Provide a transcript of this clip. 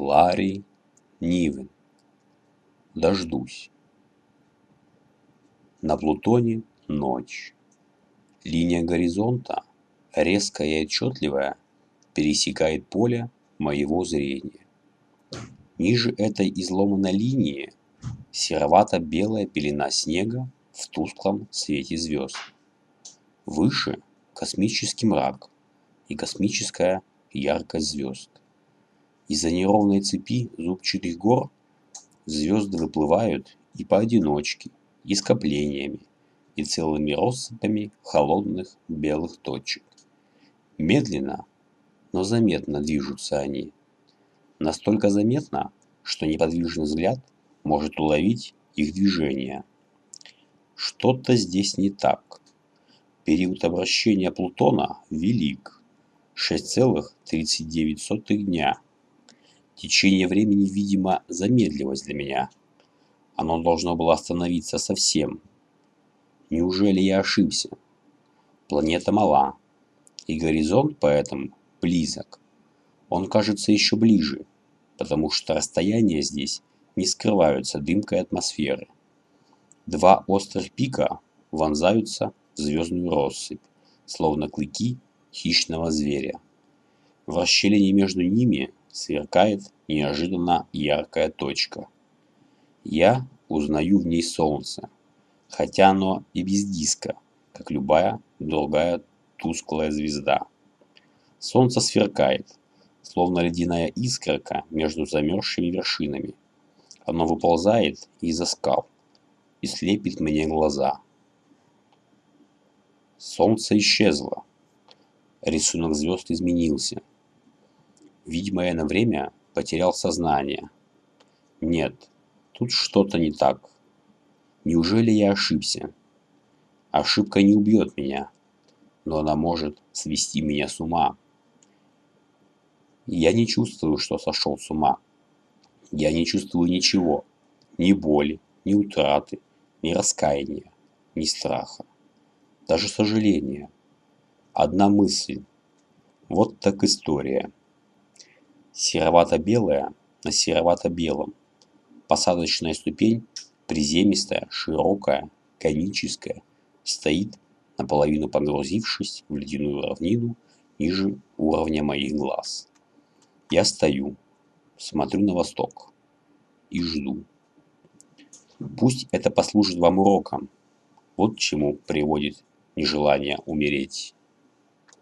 Ларри Нивен. Дождусь. На Плутоне ночь. Линия горизонта, резкая и отчетливая, пересекает поле моего зрения. Ниже этой изломанной линии серовато-белая пелена снега в тусклом свете звезд. Выше космический мрак и космическая яркость звезд. Из-за неровной цепи зубчатых гор звезды выплывают и поодиночке, и скоплениями, и целыми россыпями холодных белых точек. Медленно, но заметно движутся они. Настолько заметно, что неподвижный взгляд может уловить их движение. Что-то здесь не так. Период обращения Плутона велик. 6,39 дня Течение времени, видимо, замедлилось для меня. Оно должно было остановиться совсем. Неужели я ошибся? Планета мала, и горизонт поэтому близок. Он кажется еще ближе, потому что расстояния здесь не скрываются дымкой атмосферы. Два острых пика вонзаются в звездную россыпь, словно клыки хищного зверя. В расщелине между ними сверкает неожиданно яркая точка. Я узнаю в ней солнце, хотя оно и без диска, как любая другая тусклая звезда. Солнце сверкает, словно ледяная искорка между замерзшими вершинами. Оно выползает из-за скал и слепит мне глаза. Солнце исчезло. Рисунок звезд изменился. Видимо, я на время потерял сознание. Нет, тут что-то не так. Неужели я ошибся? Ошибка не убьет меня, но она может свести меня с ума. Я не чувствую, что сошел с ума. Я не чувствую ничего. Ни боли, ни утраты, ни раскаяния, ни страха. Даже сожаления. Одна мысль. Вот так история серовато-белая на серовато-белом. Посадочная ступень приземистая, широкая, коническая, стоит, наполовину погрузившись в ледяную равнину ниже уровня моих глаз. Я стою, смотрю на восток и жду. Пусть это послужит вам уроком. Вот чему приводит нежелание умереть.